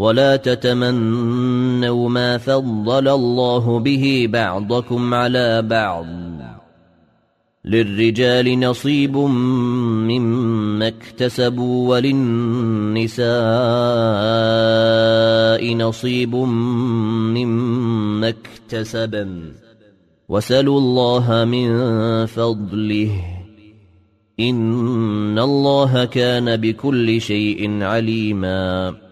ولا تتمنوا ما فضل الله به بعضكم على بعض. للرجال نصيب مما اكتسبوا وللنساء نصيب مما اكتسبن. وسلوا الله من فضله. إن الله كان بكل شيء عليما.